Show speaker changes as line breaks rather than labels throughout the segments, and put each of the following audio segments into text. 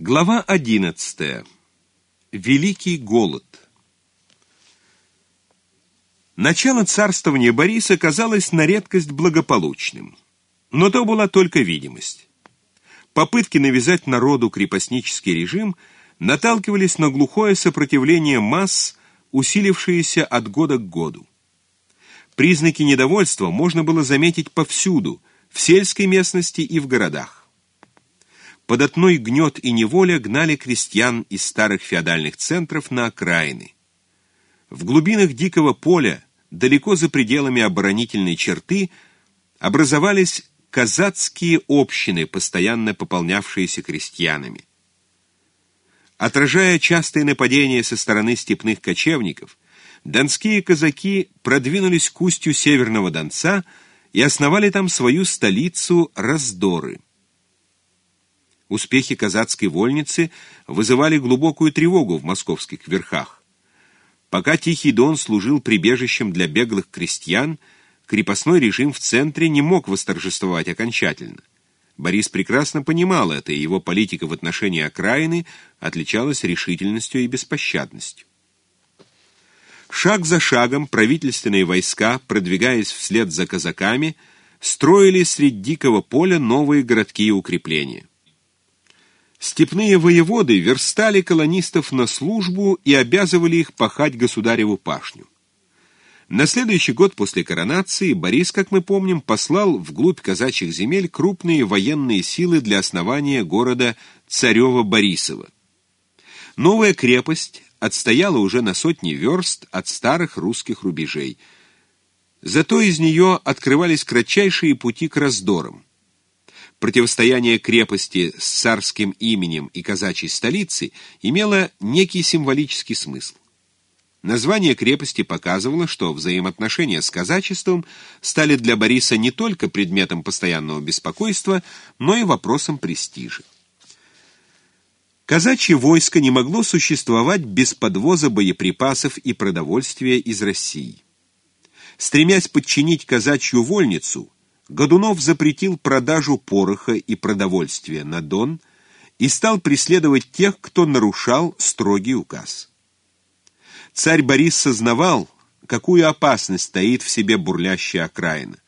Глава 11. Великий голод. Начало царствования Бориса казалось на редкость благополучным. Но то была только видимость. Попытки навязать народу крепостнический режим наталкивались на глухое сопротивление масс, усилившееся от года к году. Признаки недовольства можно было заметить повсюду, в сельской местности и в городах. Податной гнет и неволя гнали крестьян из старых феодальных центров на окраины. В глубинах дикого поля, далеко за пределами оборонительной черты, образовались казацкие общины, постоянно пополнявшиеся крестьянами. Отражая частые нападения со стороны степных кочевников, донские казаки продвинулись к устью Северного Донца и основали там свою столицу Раздоры. Успехи казацкой вольницы вызывали глубокую тревогу в московских верхах. Пока Тихий Дон служил прибежищем для беглых крестьян, крепостной режим в центре не мог восторжествовать окончательно. Борис прекрасно понимал это, и его политика в отношении окраины отличалась решительностью и беспощадностью. Шаг за шагом правительственные войска, продвигаясь вслед за казаками, строили средь дикого поля новые городки и укрепления. Степные воеводы верстали колонистов на службу и обязывали их пахать государеву пашню. На следующий год после коронации Борис, как мы помним, послал вглубь казачьих земель крупные военные силы для основания города Царева-Борисова. Новая крепость отстояла уже на сотни верст от старых русских рубежей. Зато из нее открывались кратчайшие пути к раздорам. Противостояние крепости с царским именем и казачьей столицей имело некий символический смысл. Название крепости показывало, что взаимоотношения с казачеством стали для Бориса не только предметом постоянного беспокойства, но и вопросом престижа. Казачье войско не могло существовать без подвоза боеприпасов и продовольствия из России. Стремясь подчинить казачью вольницу, Годунов запретил продажу пороха и продовольствия на Дон и стал преследовать тех, кто нарушал строгий указ. Царь Борис сознавал, какую опасность стоит в себе бурлящая окраина.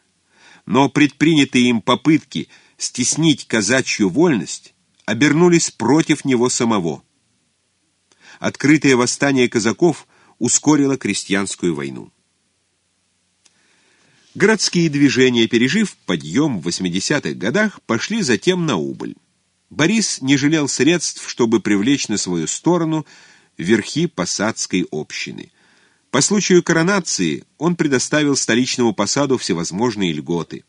Но предпринятые им попытки стеснить казачью вольность обернулись против него самого. Открытое восстание казаков ускорило крестьянскую войну. Городские движения, пережив подъем в 80-х годах, пошли затем на убыль. Борис не жалел средств, чтобы привлечь на свою сторону верхи посадской общины. По случаю коронации он предоставил столичному посаду всевозможные льготы.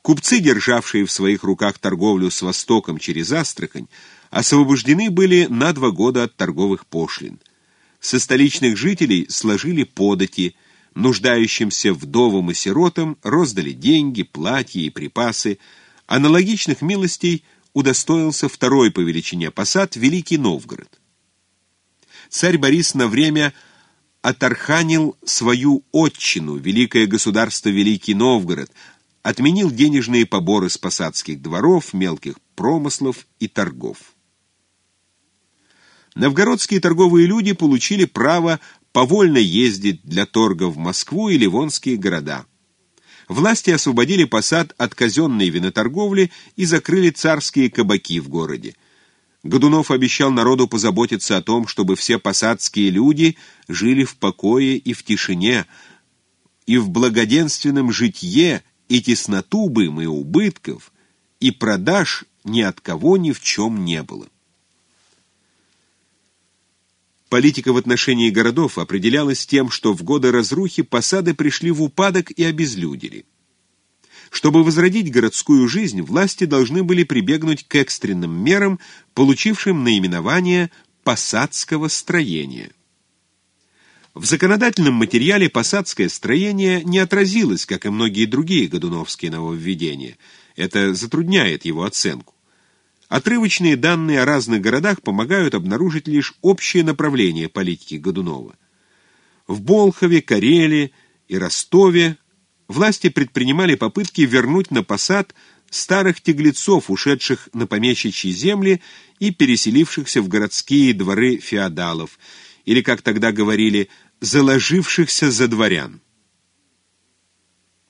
Купцы, державшие в своих руках торговлю с Востоком через Астрахань, освобождены были на два года от торговых пошлин. Со столичных жителей сложили подати – нуждающимся вдовам и сиротам роздали деньги, платья и припасы. Аналогичных милостей удостоился второй по величине посад Великий Новгород. Царь Борис на время оторханил свою отчину, великое государство Великий Новгород, отменил денежные поборы с посадских дворов, мелких промыслов и торгов. Новгородские торговые люди получили право повольно ездить для торга в Москву и Ливонские города. Власти освободили посад от казенной виноторговли и закрыли царские кабаки в городе. Годунов обещал народу позаботиться о том, чтобы все посадские люди жили в покое и в тишине, и в благоденственном житье, и тесноту бы и убытков, и продаж ни от кого ни в чем не было. Политика в отношении городов определялась тем, что в годы разрухи посады пришли в упадок и обезлюдили. Чтобы возродить городскую жизнь, власти должны были прибегнуть к экстренным мерам, получившим наименование «посадского строения». В законодательном материале посадское строение не отразилось, как и многие другие годуновские нововведения. Это затрудняет его оценку. Отрывочные данные о разных городах помогают обнаружить лишь общее направление политики Годунова. В Болхове, Карелии и Ростове власти предпринимали попытки вернуть на посад старых тяглецов, ушедших на помещичьи земли и переселившихся в городские дворы феодалов, или, как тогда говорили, заложившихся за дворян.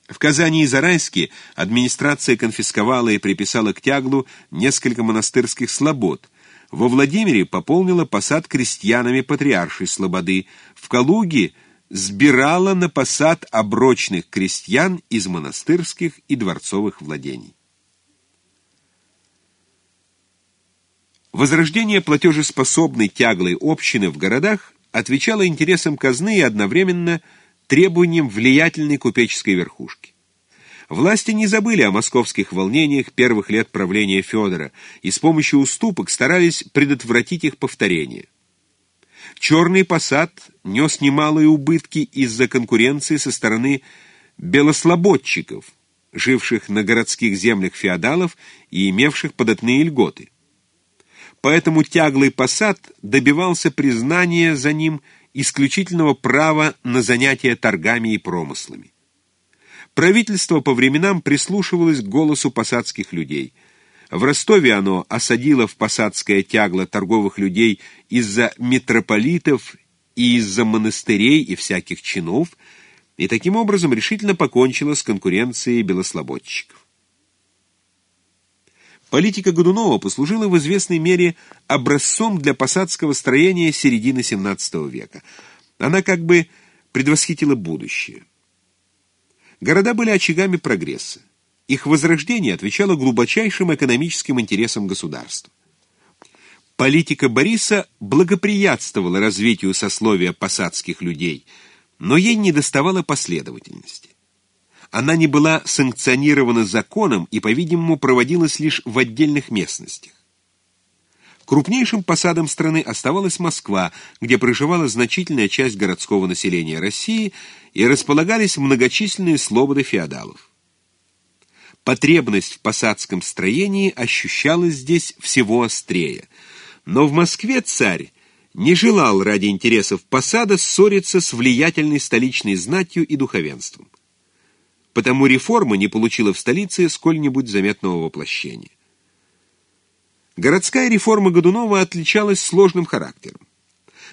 В Казани и Зарайске администрация конфисковала и приписала к тяглу несколько монастырских слобод. Во Владимире пополнила посад крестьянами патриаршей слободы. В Калуге сбирала на посад оброчных крестьян из монастырских и дворцовых владений. Возрождение платежеспособной тяглой общины в городах отвечало интересам казны и одновременно требованиям влиятельной купеческой верхушки. Власти не забыли о московских волнениях первых лет правления Федора и с помощью уступок старались предотвратить их повторение. Черный посад нес немалые убытки из-за конкуренции со стороны белослободчиков, живших на городских землях феодалов и имевших податные льготы. Поэтому тяглый посад добивался признания за ним исключительного права на занятия торгами и промыслами. Правительство по временам прислушивалось к голосу посадских людей. В Ростове оно осадило в посадское тягло торговых людей из-за митрополитов и из-за монастырей и всяких чинов, и таким образом решительно покончило с конкуренцией белослободчиков. Политика Годунова послужила в известной мере образцом для посадского строения середины XVII века. Она как бы предвосхитила будущее. Города были очагами прогресса. Их возрождение отвечало глубочайшим экономическим интересам государства. Политика Бориса благоприятствовала развитию сословия посадских людей, но ей недоставало последовательности она не была санкционирована законом и, по-видимому, проводилась лишь в отдельных местностях. Крупнейшим посадом страны оставалась Москва, где проживала значительная часть городского населения России и располагались многочисленные слободы феодалов. Потребность в посадском строении ощущалась здесь всего острее, но в Москве царь не желал ради интересов посада ссориться с влиятельной столичной знатью и духовенством потому реформа не получила в столице сколь-нибудь заметного воплощения. Городская реформа Годунова отличалась сложным характером.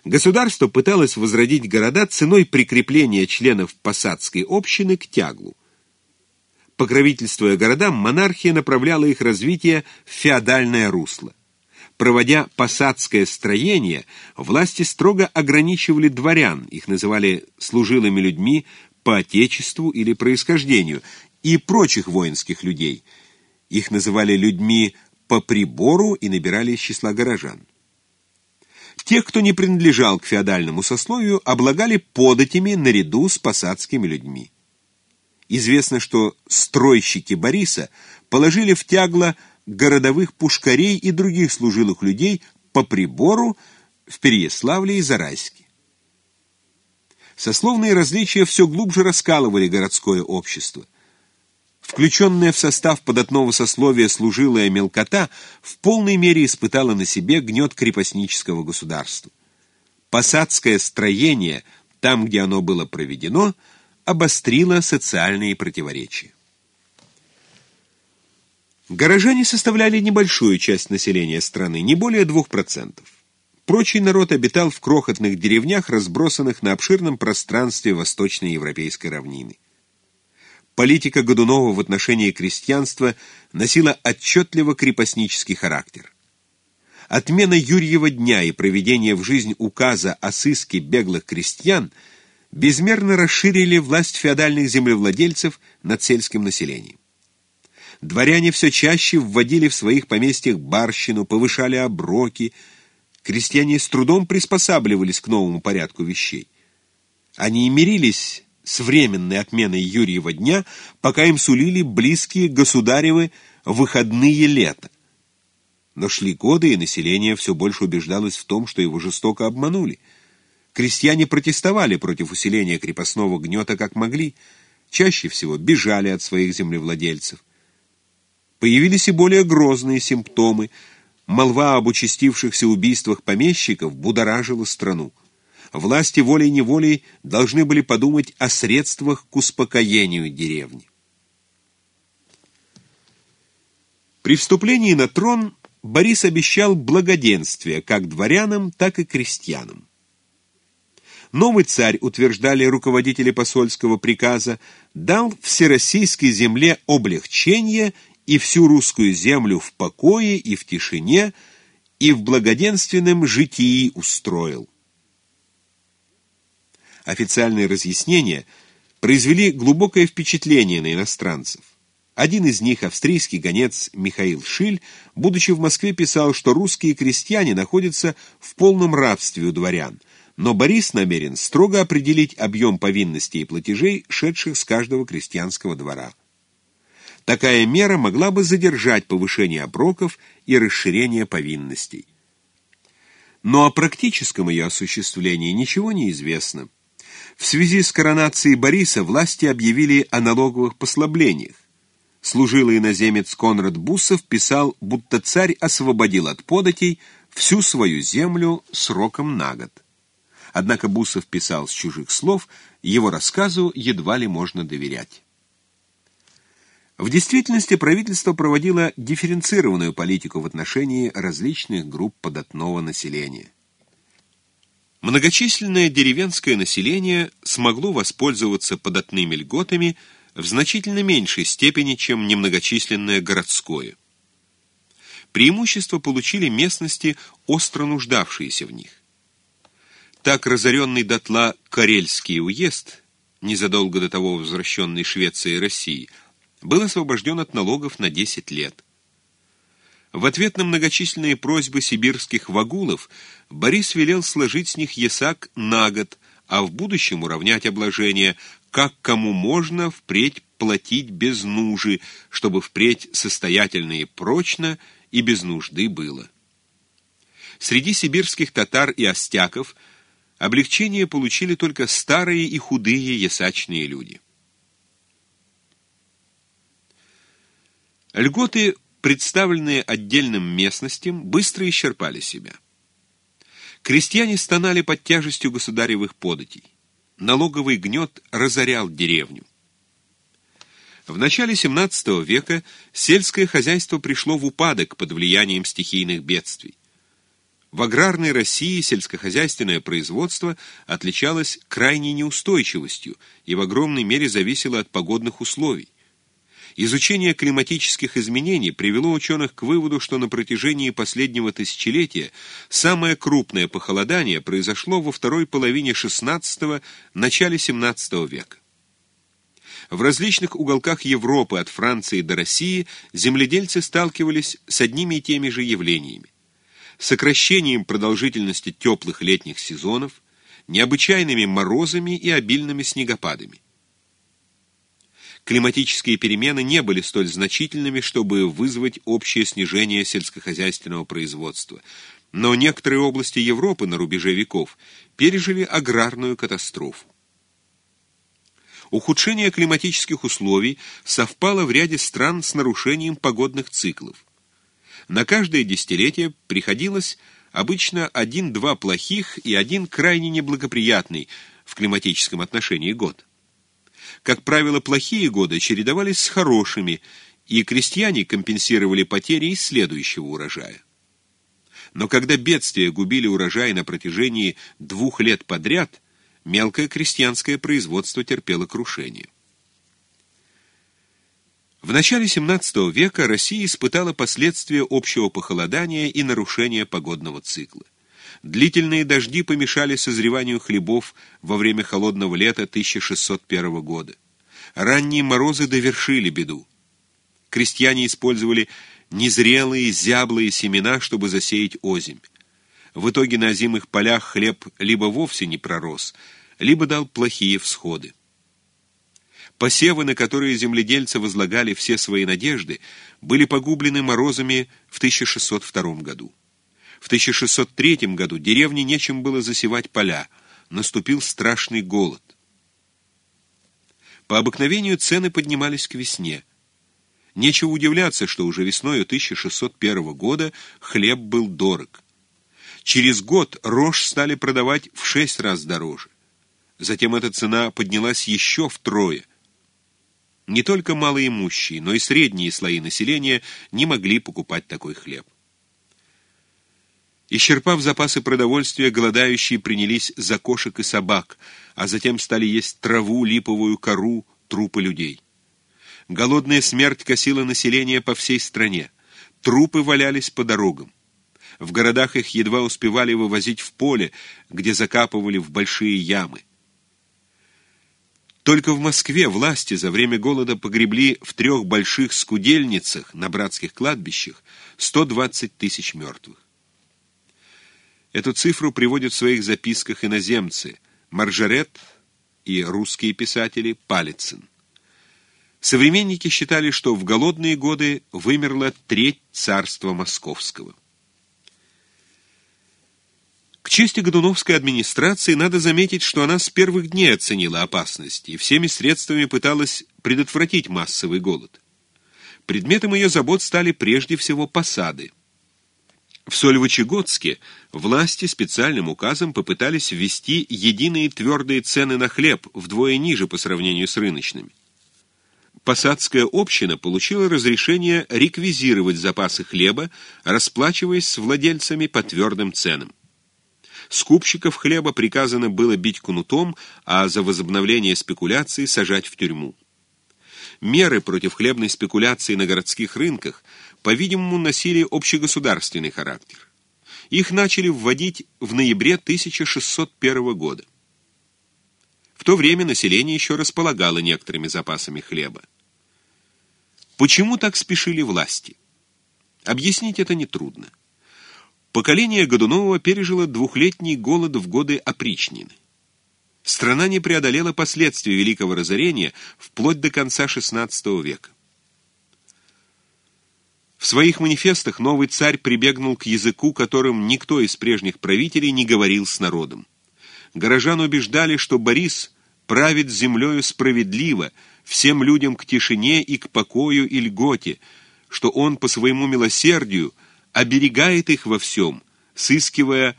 Государство пыталось возродить города ценой прикрепления членов посадской общины к тяглу. Покровительствуя городам, монархия направляла их развитие в феодальное русло. Проводя посадское строение, власти строго ограничивали дворян, их называли служилыми людьми по отечеству или происхождению, и прочих воинских людей. Их называли людьми по прибору и набирали из числа горожан. Тех, кто не принадлежал к феодальному сословию, облагали податями наряду с посадскими людьми. Известно, что стройщики Бориса положили в тягло городовых пушкарей и других служилых людей по прибору в Переяславле и Зарайске. Сословные различия все глубже раскалывали городское общество. Включенная в состав податного сословия служилая мелкота в полной мере испытала на себе гнет крепостнического государства. Посадское строение, там, где оно было проведено, обострило социальные противоречия. Горожане составляли небольшую часть населения страны, не более 2%. Прочий народ обитал в крохотных деревнях, разбросанных на обширном пространстве восточной европейской равнины. Политика Годунова в отношении крестьянства носила отчетливо крепостнический характер. Отмена Юрьева дня и проведение в жизнь указа о сыске беглых крестьян безмерно расширили власть феодальных землевладельцев над сельским населением. Дворяне все чаще вводили в своих поместьях барщину, повышали оброки, крестьяне с трудом приспосабливались к новому порядку вещей. Они мирились с временной отменой Юрьева дня, пока им сулили близкие государевы выходные лета. Но шли годы, и население все больше убеждалось в том, что его жестоко обманули. Крестьяне протестовали против усиления крепостного гнета как могли, чаще всего бежали от своих землевладельцев. Появились и более грозные симптомы – Молва об участившихся убийствах помещиков будоражила страну. Власти волей-неволей должны были подумать о средствах к успокоению деревни. При вступлении на трон Борис обещал благоденствие как дворянам, так и крестьянам. Новый царь, утверждали руководители посольского приказа, дал всероссийской земле облегчение и всю русскую землю в покое и в тишине и в благоденственном житии устроил. Официальные разъяснения произвели глубокое впечатление на иностранцев. Один из них, австрийский гонец Михаил Шиль, будучи в Москве, писал, что русские крестьяне находятся в полном рабстве у дворян, но Борис намерен строго определить объем повинностей и платежей, шедших с каждого крестьянского двора. Такая мера могла бы задержать повышение оброков и расширение повинностей. Но о практическом ее осуществлении ничего не известно. В связи с коронацией Бориса власти объявили о налоговых послаблениях. Служилый иноземец Конрад Буссов писал, будто царь освободил от податей всю свою землю сроком на год. Однако Буссов писал с чужих слов, его рассказу едва ли можно доверять. В действительности правительство проводило дифференцированную политику в отношении различных групп податного населения. Многочисленное деревенское население смогло воспользоваться податными льготами в значительно меньшей степени, чем немногочисленное городское. Преимущество получили местности, остро нуждавшиеся в них. Так разоренный дотла Карельский уезд, незадолго до того возвращенный Швецией и Россией, был освобожден от налогов на 10 лет. В ответ на многочисленные просьбы сибирских вагулов Борис велел сложить с них ясак на год, а в будущем уравнять обложение, как кому можно впредь платить без нужи, чтобы впредь состоятельно и прочно и без нужды было. Среди сибирских татар и остяков облегчение получили только старые и худые ясачные люди. Льготы, представленные отдельным местностям, быстро исчерпали себя. Крестьяне стонали под тяжестью государевых податей налоговый гнет разорял деревню. В начале XVII века сельское хозяйство пришло в упадок под влиянием стихийных бедствий. В аграрной России сельскохозяйственное производство отличалось крайней неустойчивостью и в огромной мере зависело от погодных условий. Изучение климатических изменений привело ученых к выводу, что на протяжении последнего тысячелетия самое крупное похолодание произошло во второй половине XVI – начале XVII века. В различных уголках Европы, от Франции до России, земледельцы сталкивались с одними и теми же явлениями. Сокращением продолжительности теплых летних сезонов, необычайными морозами и обильными снегопадами климатические перемены не были столь значительными, чтобы вызвать общее снижение сельскохозяйственного производства. Но некоторые области Европы на рубеже веков пережили аграрную катастрофу. Ухудшение климатических условий совпало в ряде стран с нарушением погодных циклов. На каждое десятилетие приходилось обычно один-два плохих и один крайне неблагоприятный в климатическом отношении год. Как правило, плохие годы чередовались с хорошими, и крестьяне компенсировали потери из следующего урожая. Но когда бедствия губили урожай на протяжении двух лет подряд, мелкое крестьянское производство терпело крушение. В начале XVII века Россия испытала последствия общего похолодания и нарушения погодного цикла. Длительные дожди помешали созреванию хлебов во время холодного лета 1601 года. Ранние морозы довершили беду. Крестьяне использовали незрелые, зяблые семена, чтобы засеять озимь. В итоге на озимых полях хлеб либо вовсе не пророс, либо дал плохие всходы. Посевы, на которые земледельцы возлагали все свои надежды, были погублены морозами в 1602 году. В 1603 году деревне нечем было засевать поля. Наступил страшный голод. По обыкновению цены поднимались к весне. Нечего удивляться, что уже весною 1601 года хлеб был дорог. Через год рожь стали продавать в шесть раз дороже. Затем эта цена поднялась еще втрое. Не только малоимущие, но и средние слои населения не могли покупать такой хлеб. Исчерпав запасы продовольствия, голодающие принялись за кошек и собак, а затем стали есть траву, липовую кору, трупы людей. Голодная смерть косила население по всей стране. Трупы валялись по дорогам. В городах их едва успевали вывозить в поле, где закапывали в большие ямы. Только в Москве власти за время голода погребли в трех больших скудельницах на братских кладбищах 120 тысяч мертвых. Эту цифру приводят в своих записках иноземцы Маржарет и русские писатели Палицын. Современники считали, что в голодные годы вымерла треть царства московского. К чести Годуновской администрации надо заметить, что она с первых дней оценила опасности и всеми средствами пыталась предотвратить массовый голод. Предметом ее забот стали прежде всего посады. В Сольвычегодске власти специальным указом попытались ввести единые твердые цены на хлеб вдвое ниже по сравнению с рыночными. Посадская община получила разрешение реквизировать запасы хлеба, расплачиваясь с владельцами по твердым ценам. Скупщиков хлеба приказано было бить кнутом, а за возобновление спекуляции сажать в тюрьму. Меры против хлебной спекуляции на городских рынках, по-видимому, носили общегосударственный характер. Их начали вводить в ноябре 1601 года. В то время население еще располагало некоторыми запасами хлеба. Почему так спешили власти? Объяснить это нетрудно. Поколение Годунова пережило двухлетний голод в годы опричнины. Страна не преодолела последствия Великого разорения вплоть до конца XVI века. В своих манифестах новый царь прибегнул к языку, которым никто из прежних правителей не говорил с народом. Горожан убеждали, что Борис правит землею справедливо, всем людям к тишине и к покою и льготе, что он по своему милосердию оберегает их во всем, сыскивая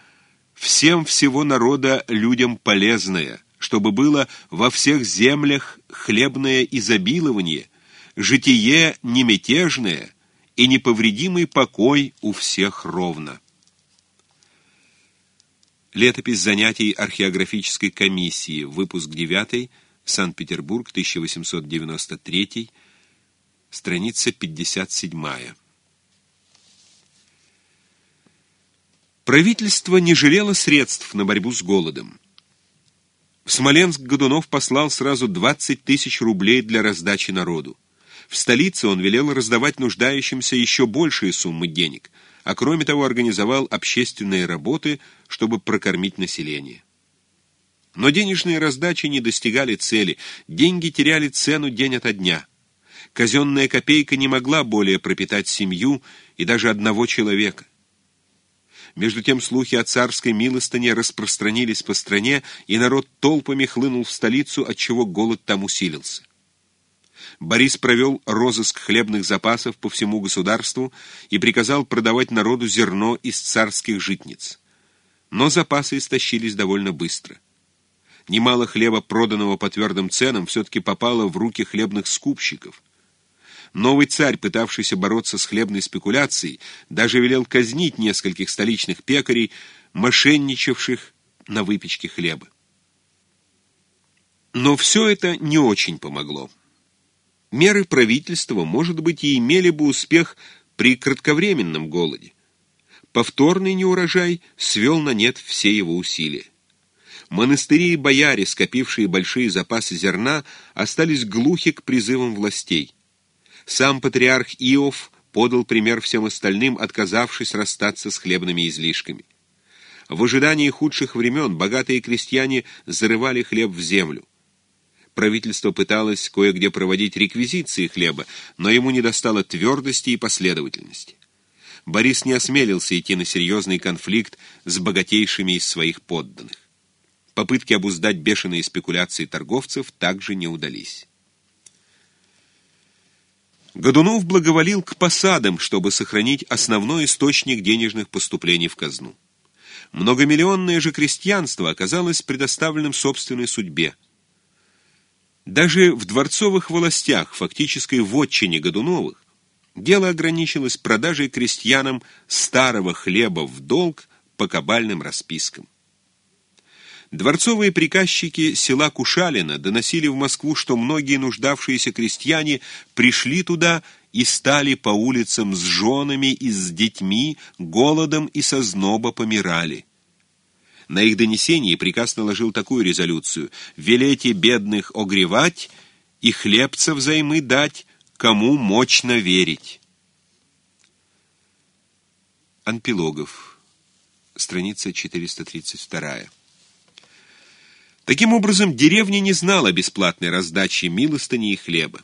всем всего народа людям полезное, чтобы было во всех землях хлебное изобилование, житие немятежное и неповредимый покой у всех ровно. Летопись занятий археографической комиссии, выпуск 9, Санкт-Петербург, 1893, страница 57. Правительство не жалело средств на борьбу с голодом. В Смоленск Годунов послал сразу 20 тысяч рублей для раздачи народу. В столице он велел раздавать нуждающимся еще большие суммы денег – а кроме того организовал общественные работы, чтобы прокормить население. Но денежные раздачи не достигали цели, деньги теряли цену день ото дня. Казенная копейка не могла более пропитать семью и даже одного человека. Между тем слухи о царской милостыне распространились по стране, и народ толпами хлынул в столицу, отчего голод там усилился. Борис провел розыск хлебных запасов по всему государству и приказал продавать народу зерно из царских житниц. Но запасы истощились довольно быстро. Немало хлеба, проданного по твердым ценам, все-таки попало в руки хлебных скупщиков. Новый царь, пытавшийся бороться с хлебной спекуляцией, даже велел казнить нескольких столичных пекарей, мошенничавших на выпечке хлеба. Но все это не очень помогло. Меры правительства, может быть, и имели бы успех при кратковременном голоде. Повторный неурожай свел на нет все его усилия. Монастыри и бояре, скопившие большие запасы зерна, остались глухи к призывам властей. Сам патриарх Иов подал пример всем остальным, отказавшись расстаться с хлебными излишками. В ожидании худших времен богатые крестьяне зарывали хлеб в землю правительство пыталось кое-где проводить реквизиции хлеба, но ему не достало твердости и последовательности. Борис не осмелился идти на серьезный конфликт с богатейшими из своих подданных. Попытки обуздать бешеные спекуляции торговцев также не удались. Годунов благоволил к посадам, чтобы сохранить основной источник денежных поступлений в казну. Многомиллионное же крестьянство оказалось предоставленным собственной судьбе – Даже в дворцовых властях, фактической вотчине Годуновых, дело ограничилось продажей крестьянам старого хлеба в долг по кабальным распискам. Дворцовые приказчики села Кушалина доносили в Москву, что многие нуждавшиеся крестьяне пришли туда и стали по улицам с женами и с детьми, голодом и со зноба помирали. На их донесении приказ наложил такую резолюцию «Велете бедных огревать и хлебца взаймы дать, кому мощно верить». Анпилогов, страница 432. Таким образом, деревня не знала бесплатной раздачи милостыни и хлеба.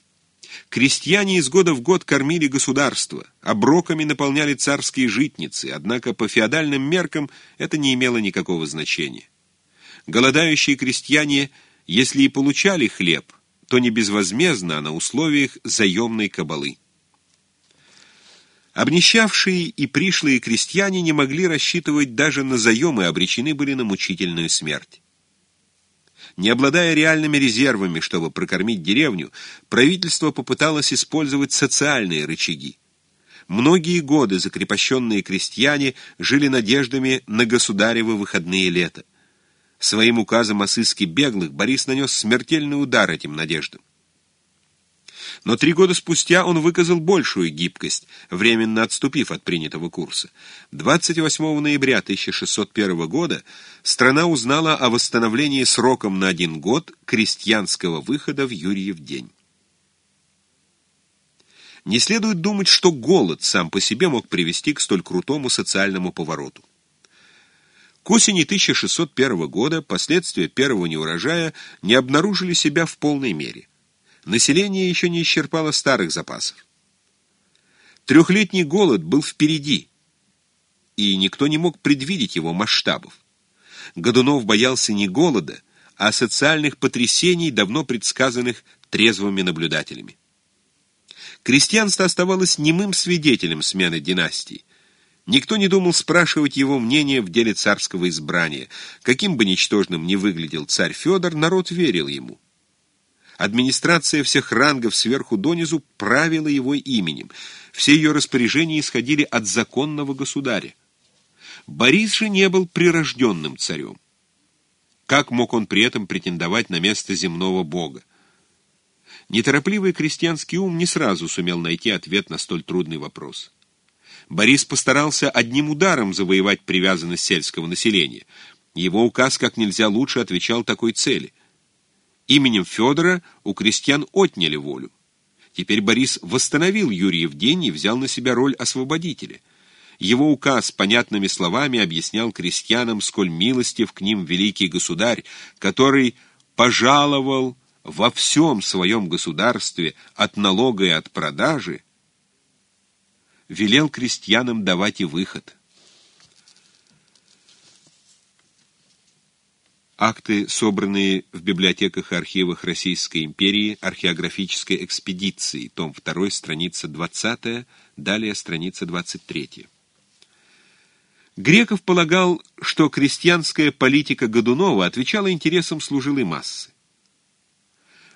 Крестьяне из года в год кормили государство, оброками наполняли царские житницы, однако по феодальным меркам это не имело никакого значения. Голодающие крестьяне, если и получали хлеб, то не безвозмездно, а на условиях заемной кабалы. Обнищавшие и пришлые крестьяне не могли рассчитывать даже на заем и обречены были на мучительную смерть. Не обладая реальными резервами, чтобы прокормить деревню, правительство попыталось использовать социальные рычаги. Многие годы закрепощенные крестьяне жили надеждами на государевы выходные лета. Своим указом о сыске беглых Борис нанес смертельный удар этим надеждам. Но три года спустя он выказал большую гибкость, временно отступив от принятого курса. 28 ноября 1601 года страна узнала о восстановлении сроком на один год крестьянского выхода в Юрьев день. Не следует думать, что голод сам по себе мог привести к столь крутому социальному повороту. К осени 1601 года последствия первого неурожая не обнаружили себя в полной мере население еще не исчерпало старых запасов. Трехлетний голод был впереди, и никто не мог предвидеть его масштабов. Годунов боялся не голода, а социальных потрясений, давно предсказанных трезвыми наблюдателями. Крестьянство оставалось немым свидетелем смены династии. Никто не думал спрашивать его мнение в деле царского избрания. Каким бы ничтожным ни выглядел царь Федор, народ верил ему. Администрация всех рангов сверху донизу правила его именем. Все ее распоряжения исходили от законного государя. Борис же не был прирожденным царем. Как мог он при этом претендовать на место земного бога? Неторопливый крестьянский ум не сразу сумел найти ответ на столь трудный вопрос. Борис постарался одним ударом завоевать привязанность сельского населения. Его указ как нельзя лучше отвечал такой цели. Именем Федора у крестьян отняли волю. Теперь Борис восстановил Юрьев день и взял на себя роль освободителя. Его указ понятными словами объяснял крестьянам, сколь милостив к ним великий государь, который пожаловал во всем своем государстве от налога и от продажи, велел крестьянам давать и выход – Акты, собранные в библиотеках и архивах Российской империи археографической экспедиции, том 2, страница 20, далее страница 23. Греков полагал, что крестьянская политика Годунова отвечала интересам служилой массы.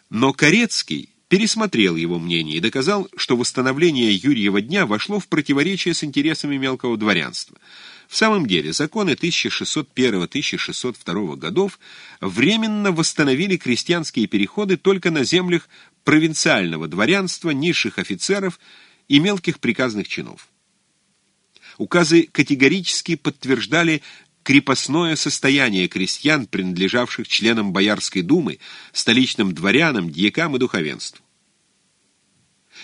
Но Корецкий пересмотрел его мнение и доказал, что восстановление Юрьева дня вошло в противоречие с интересами мелкого дворянства – в самом деле, законы 1601-1602 годов временно восстановили крестьянские переходы только на землях провинциального дворянства, низших офицеров и мелких приказных чинов. Указы категорически подтверждали крепостное состояние крестьян, принадлежавших членам Боярской думы, столичным дворянам, дьякам и духовенству.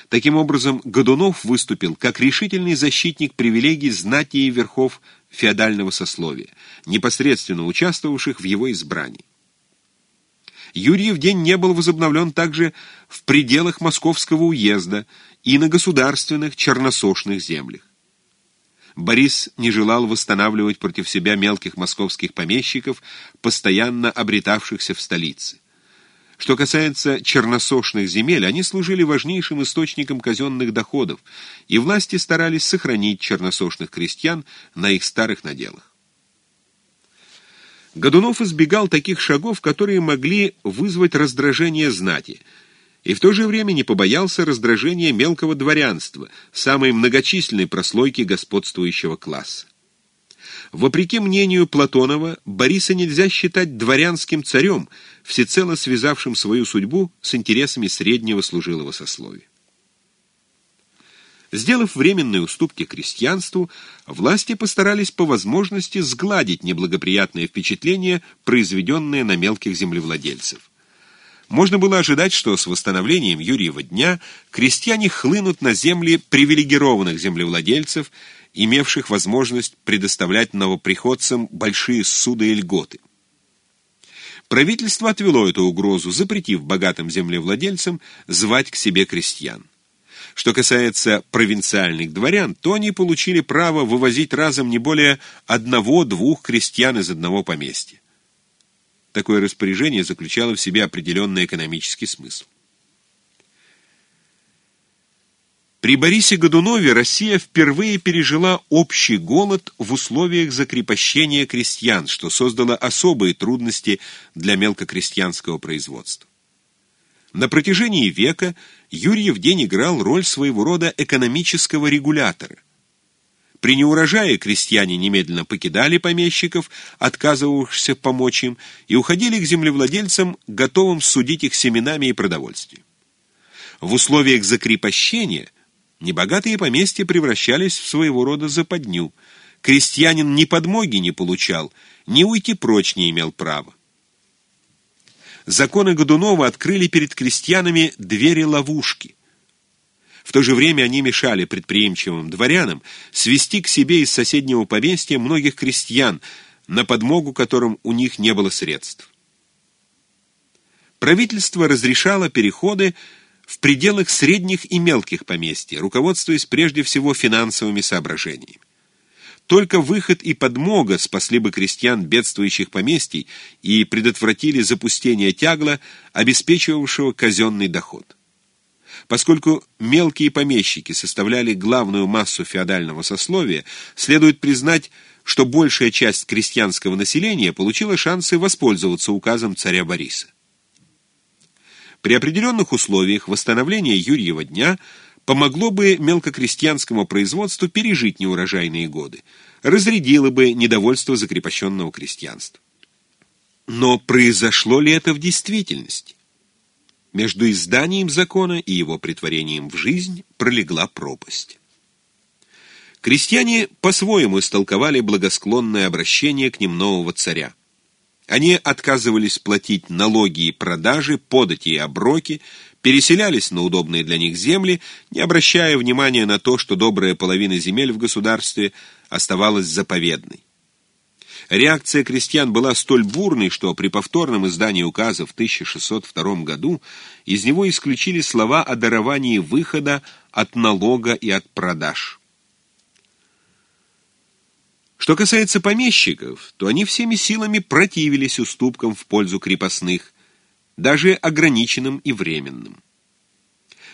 Таким образом, Годунов выступил как решительный защитник привилегий знати и верхов феодального сословия, непосредственно участвовавших в его избрании. Юрьев день не был возобновлен также в пределах Московского уезда и на государственных черносошных землях. Борис не желал восстанавливать против себя мелких московских помещиков, постоянно обретавшихся в столице. Что касается черносошных земель, они служили важнейшим источником казенных доходов, и власти старались сохранить черносошных крестьян на их старых наделах. Годунов избегал таких шагов, которые могли вызвать раздражение знати, и в то же время не побоялся раздражения мелкого дворянства, самой многочисленной прослойки господствующего класса. Вопреки мнению Платонова, Бориса нельзя считать дворянским царем, всецело связавшим свою судьбу с интересами среднего служилого сословия. Сделав временные уступки крестьянству, власти постарались по возможности сгладить неблагоприятное впечатление, произведенное на мелких землевладельцев. Можно было ожидать, что с восстановлением Юрьева дня крестьяне хлынут на земли привилегированных землевладельцев, имевших возможность предоставлять новоприходцам большие суды и льготы. Правительство отвело эту угрозу, запретив богатым землевладельцам звать к себе крестьян. Что касается провинциальных дворян, то они получили право вывозить разом не более одного-двух крестьян из одного поместья. Такое распоряжение заключало в себе определенный экономический смысл. При Борисе Годунове Россия впервые пережила общий голод в условиях закрепощения крестьян, что создало особые трудности для мелкокрестьянского производства. На протяжении века Юрьев день играл роль своего рода экономического регулятора. При неурожае крестьяне немедленно покидали помещиков, отказывавшихся помочь им, и уходили к землевладельцам, готовым судить их семенами и продовольствием. В условиях закрепощения небогатые поместья превращались в своего рода западню. Крестьянин ни подмоги не получал, ни уйти прочь не имел права законы Годунова открыли перед крестьянами двери ловушки. В то же время они мешали предприимчивым дворянам свести к себе из соседнего поместья многих крестьян, на подмогу которым у них не было средств. Правительство разрешало переходы в пределах средних и мелких поместьй, руководствуясь прежде всего финансовыми соображениями. Только выход и подмога спасли бы крестьян бедствующих поместий и предотвратили запустение тягла, обеспечивавшего казенный доход. Поскольку мелкие помещики составляли главную массу феодального сословия, следует признать, что большая часть крестьянского населения получила шансы воспользоваться указом царя Бориса. При определенных условиях восстановления Юрьева дня – помогло бы мелкокрестьянскому производству пережить неурожайные годы, разрядило бы недовольство закрепощенного крестьянства. Но произошло ли это в действительности? Между изданием закона и его притворением в жизнь пролегла пропасть. Крестьяне по-своему истолковали благосклонное обращение к ним нового царя. Они отказывались платить налоги и продажи, подати и оброки, переселялись на удобные для них земли, не обращая внимания на то, что добрая половина земель в государстве оставалась заповедной. Реакция крестьян была столь бурной, что при повторном издании указа в 1602 году из него исключили слова о даровании выхода от налога и от продаж. Что касается помещиков, то они всеми силами противились уступкам в пользу крепостных – даже ограниченным и временным.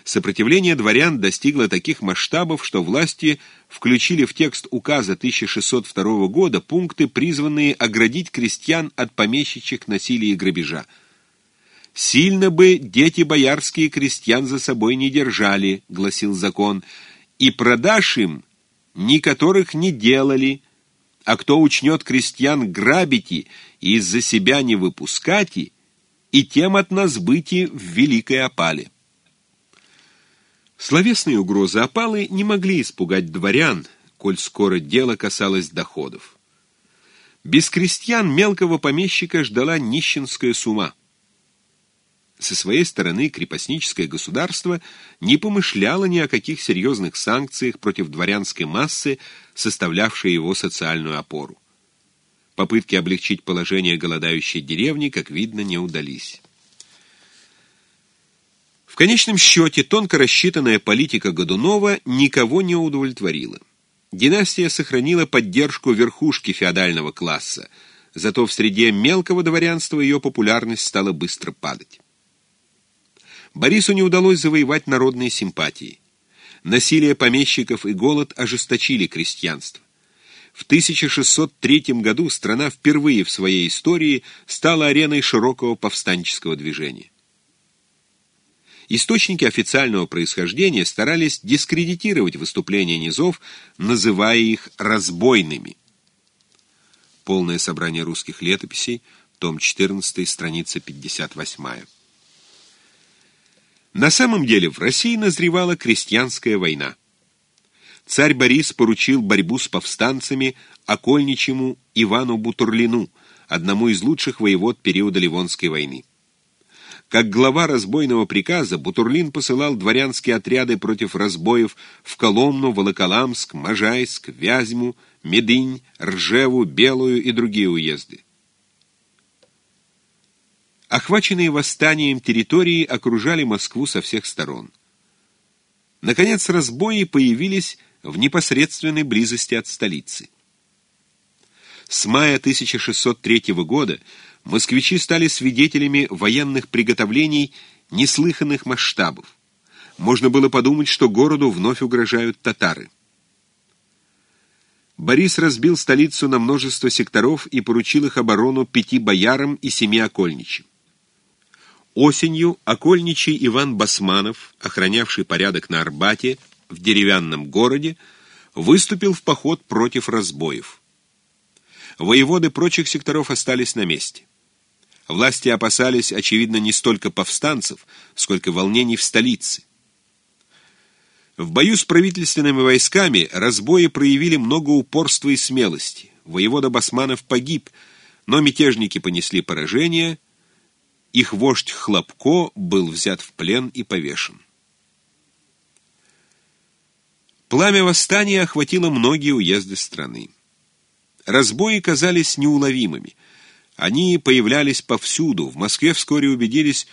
Сопротивление дворян достигло таких масштабов, что власти включили в текст указа 1602 года пункты, призванные оградить крестьян от помещичьих насилия и грабежа. «Сильно бы дети боярские крестьян за собой не держали», — гласил закон, «и продаж им, ни которых не делали, а кто учнет крестьян грабите и из-за себя не выпускати, и тем от нас быти в великой опале. Словесные угрозы опалы не могли испугать дворян, коль скоро дело касалось доходов. Без крестьян мелкого помещика ждала нищенская сума. Со своей стороны крепостническое государство не помышляло ни о каких серьезных санкциях против дворянской массы, составлявшей его социальную опору. Попытки облегчить положение голодающей деревни, как видно, не удались. В конечном счете, тонко рассчитанная политика Годунова никого не удовлетворила. Династия сохранила поддержку верхушки феодального класса, зато в среде мелкого дворянства ее популярность стала быстро падать. Борису не удалось завоевать народные симпатии. Насилие помещиков и голод ожесточили крестьянство. В 1603 году страна впервые в своей истории стала ареной широкого повстанческого движения. Источники официального происхождения старались дискредитировать выступления низов, называя их разбойными. Полное собрание русских летописей, том 14, страница 58. На самом деле в России назревала крестьянская война. Царь Борис поручил борьбу с повстанцами окольничему Ивану Бутурлину, одному из лучших воевод периода Ливонской войны. Как глава разбойного приказа Бутурлин посылал дворянские отряды против разбоев в Коломну, Волоколамск, Можайск, Вязьму, Медынь, Ржеву, Белую и другие уезды. Охваченные восстанием территории окружали Москву со всех сторон. Наконец, разбои появились в непосредственной близости от столицы. С мая 1603 года москвичи стали свидетелями военных приготовлений неслыханных масштабов. Можно было подумать, что городу вновь угрожают татары. Борис разбил столицу на множество секторов и поручил их оборону пяти боярам и семи окольничьим. Осенью окольничий Иван Басманов, охранявший порядок на Арбате, в деревянном городе, выступил в поход против разбоев. Воеводы прочих секторов остались на месте. Власти опасались, очевидно, не столько повстанцев, сколько волнений в столице. В бою с правительственными войсками разбои проявили много упорства и смелости. Воевода Басманов погиб, но мятежники понесли поражение, их вождь Хлопко был взят в плен и повешен. Пламя восстания охватило многие уезды страны. Разбои казались неуловимыми. Они появлялись повсюду. В Москве вскоре убедились,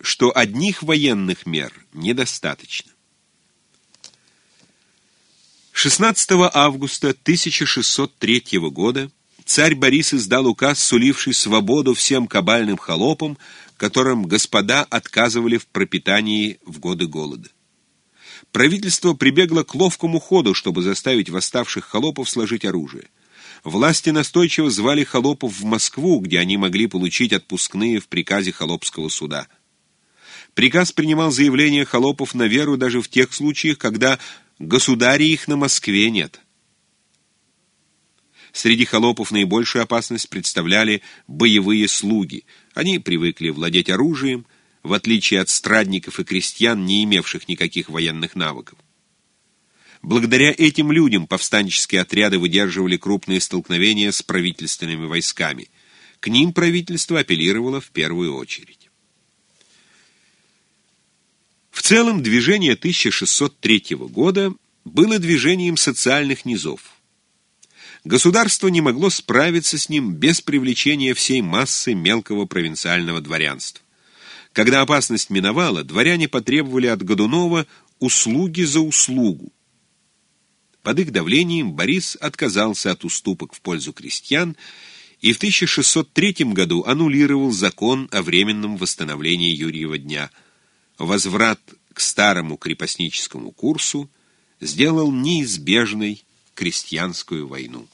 что одних военных мер недостаточно. 16 августа 1603 года царь Борис издал указ, суливший свободу всем кабальным холопам, которым господа отказывали в пропитании в годы голода. Правительство прибегло к ловкому ходу, чтобы заставить восставших холопов сложить оружие. Власти настойчиво звали холопов в Москву, где они могли получить отпускные в приказе холопского суда. Приказ принимал заявления холопов на веру даже в тех случаях, когда государей их на Москве нет. Среди холопов наибольшую опасность представляли боевые слуги. Они привыкли владеть оружием, в отличие от страдников и крестьян, не имевших никаких военных навыков. Благодаря этим людям повстанческие отряды выдерживали крупные столкновения с правительственными войсками. К ним правительство апеллировало в первую очередь. В целом движение 1603 года было движением социальных низов. Государство не могло справиться с ним без привлечения всей массы мелкого провинциального дворянства. Когда опасность миновала, дворяне потребовали от Годунова услуги за услугу. Под их давлением Борис отказался от уступок в пользу крестьян и в 1603 году аннулировал закон о временном восстановлении Юрьева дня. Возврат к старому крепостническому курсу сделал неизбежной крестьянскую войну.